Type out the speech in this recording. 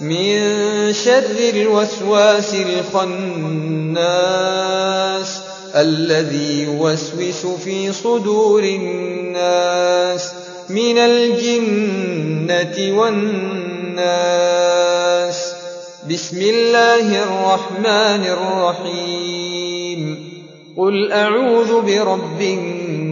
من شر الوسواس الخناس الذي يوسوس في صدور الناس من الجنة والناس. بسم الله الرحمن الرحيم. قل أعوذ برب